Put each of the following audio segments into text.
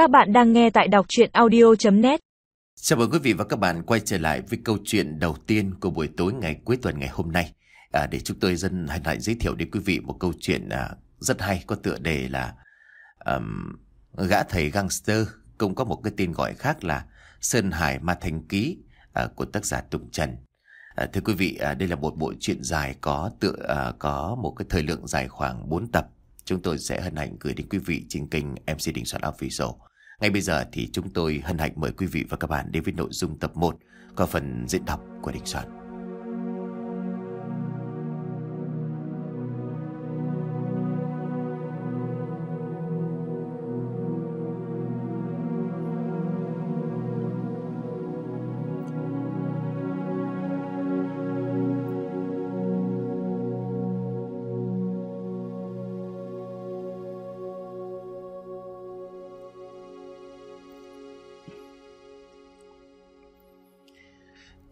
Các bạn đang nghe tại đọc chuyện audio.net Chào mừng quý vị và các bạn quay trở lại với câu chuyện đầu tiên của buổi tối ngày cuối tuần ngày hôm nay. À, để chúng tôi dân hãy lại giới thiệu đến quý vị một câu chuyện à, rất hay có tựa đề là um, Gã thầy gangster cũng có một cái tên gọi khác là Sơn Hải Ma Thành Ký à, của tác giả Tùng Trần. À, thưa quý vị, à, đây là một bộ truyện dài có tựa à, có một cái thời lượng dài khoảng 4 tập. Chúng tôi sẽ hân hạnh gửi đến quý vị trên kênh MC Đình Soạn Official. Ngay bây giờ thì chúng tôi hân hạnh mời quý vị và các bạn đến với nội dung tập 1 có phần diễn đọc của Đình Soạn.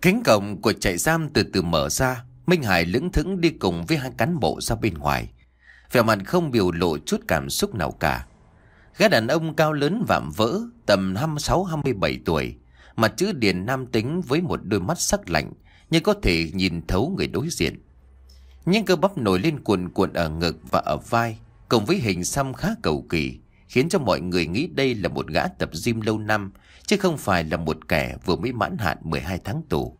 Cánh cổng của trại giam từ từ mở ra, Minh Hải lững thững đi cùng với hai cán bộ ra bên ngoài. Vẻ mặt không biểu lộ chút cảm xúc nào cả. Gã đàn ông cao lớn vạm vỡ, tầm 26-27 tuổi, mặt chữ điền nam tính với một đôi mắt sắc lạnh, nhưng có thể nhìn thấu người đối diện. Những cơ bắp nổi lên cuồn cuộn ở ngực và ở vai, cùng với hình xăm khá cầu kỳ, khiến cho mọi người nghĩ đây là một gã tập gym lâu năm, chứ không phải là một kẻ vừa mới mãn hạn 12 tháng tù.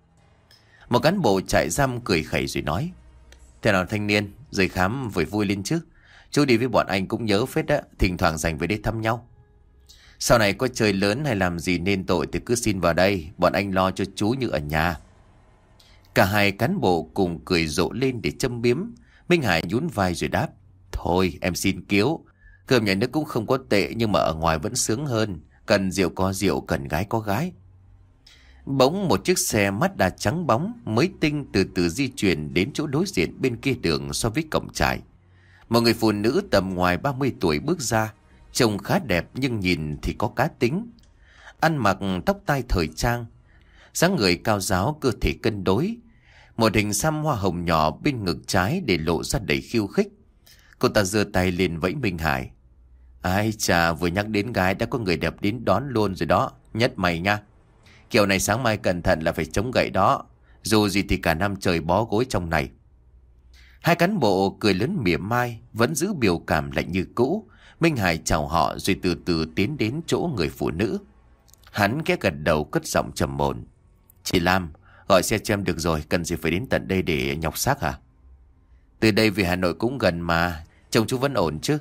Một cán bộ trại giam cười khẩy rồi nói, Thế nào thanh niên, rời khám vui vui lên chứ. Chú đi với bọn anh cũng nhớ phết đó, thỉnh thoảng dành về đây thăm nhau. Sau này có chơi lớn hay làm gì nên tội thì cứ xin vào đây, bọn anh lo cho chú như ở nhà. Cả hai cán bộ cùng cười rộ lên để châm biếm. Minh Hải nhún vai rồi đáp. Thôi em xin kiếu. Cơm nhà nước cũng không có tệ nhưng mà ở ngoài vẫn sướng hơn. Cần rượu có rượu, cần gái có gái. Bỗng một chiếc xe Mazda trắng bóng mới tinh từ từ di chuyển đến chỗ đối diện bên kia đường so với cổng trại. Một người phụ nữ tầm ngoài 30 tuổi bước ra, trông khá đẹp nhưng nhìn thì có cá tính. Ăn mặc tóc tai thời trang, dáng người cao giáo cơ thể cân đối. Một hình xăm hoa hồng nhỏ bên ngực trái để lộ ra đầy khiêu khích. Cô ta giơ tay lên vẫy Minh Hải. Ai chà vừa nhắc đến gái đã có người đẹp đến đón luôn rồi đó, nhất mày nha. Kiểu này sáng mai cẩn thận là phải chống gậy đó. Dù gì thì cả năm trời bó gối trong này. Hai cán bộ cười lớn mỉa mai, vẫn giữ biểu cảm lạnh như cũ. Minh Hải chào họ rồi từ từ tiến đến chỗ người phụ nữ. Hắn ghé gật đầu cất giọng trầm mồn. Chị Lam, gọi xe cho em được rồi, cần gì phải đến tận đây để nhọc xác hả? Từ đây về Hà Nội cũng gần mà, chồng chú vẫn ổn chứ.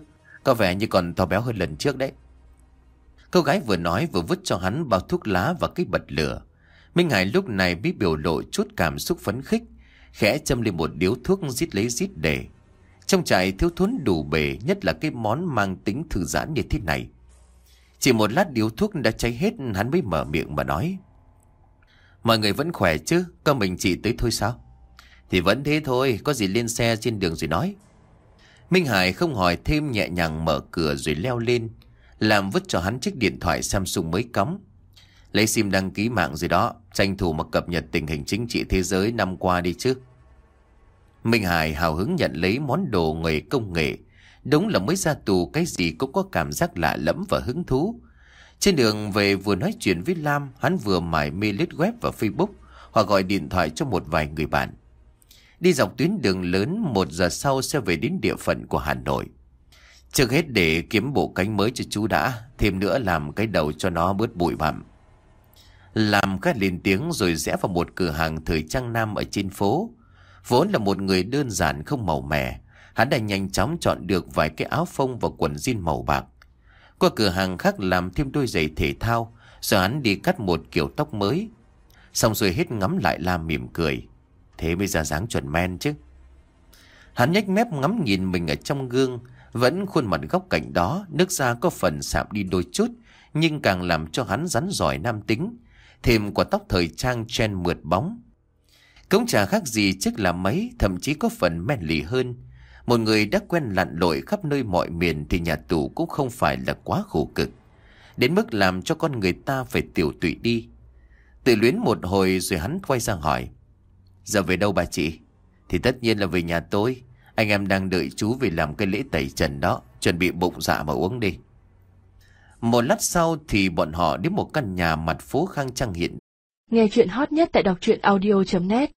Có vẻ như còn to béo hơn lần trước đấy. Cô gái vừa nói vừa vứt cho hắn bao thuốc lá và cái bật lửa. Minh Hải lúc này biết biểu lộ chút cảm xúc phấn khích, khẽ châm lên một điếu thuốc giít lấy giít để. Trong trại thiếu thốn đủ bề, nhất là cái món mang tính thư giãn như thế này. Chỉ một lát điếu thuốc đã cháy hết, hắn mới mở miệng mà nói. Mọi người vẫn khỏe chứ, có mình chị tới thôi sao? Thì vẫn thế thôi, có gì lên xe trên đường rồi nói. Minh Hải không hỏi thêm nhẹ nhàng mở cửa rồi leo lên, làm vứt cho hắn chiếc điện thoại Samsung mới cắm. Lấy sim đăng ký mạng gì đó, tranh thủ mà cập nhật tình hình chính trị thế giới năm qua đi chứ. Minh Hải hào hứng nhận lấy món đồ nghề công nghệ. Đúng là mới ra tù cái gì cũng có cảm giác lạ lẫm và hứng thú. Trên đường về vừa nói chuyện với Lam, hắn vừa mải mê lướt web và Facebook hoặc gọi điện thoại cho một vài người bạn. Đi dọc tuyến đường lớn một giờ sau sẽ về đến địa phận của Hà Nội. Trước hết để kiếm bộ cánh mới cho chú đã, thêm nữa làm cái đầu cho nó bớt bụi bặm. Làm khát lên tiếng rồi rẽ vào một cửa hàng thời trang nam ở trên phố. Vốn là một người đơn giản không màu mè, hắn đã nhanh chóng chọn được vài cái áo phông và quần jean màu bạc. Qua cửa hàng khác làm thêm đôi giày thể thao, rồi hắn đi cắt một kiểu tóc mới. Xong rồi hết ngắm lại Lam mỉm cười. Thế mới ra dáng chuẩn men chứ. Hắn nhếch mép ngắm nhìn mình ở trong gương, vẫn khuôn mặt góc cạnh đó, nước da có phần sạm đi đôi chút, nhưng càng làm cho hắn rắn giỏi nam tính. Thêm quả tóc thời trang chen mượt bóng. Cũng chả khác gì trước là mấy, thậm chí có phần men lì hơn. Một người đã quen lặn lội khắp nơi mọi miền thì nhà tù cũng không phải là quá khổ cực. Đến mức làm cho con người ta phải tiểu tụy đi. Tự luyến một hồi rồi hắn quay sang hỏi. Giờ về đâu bà chị? Thì tất nhiên là về nhà tôi. Anh em đang đợi chú về làm cái lễ tẩy trần đó. Chuẩn bị bụng dạ mà uống đi. Một lát sau thì bọn họ đến một căn nhà mặt phố khang trang hiện. Nghe chuyện hot nhất tại đọc truyện audio.net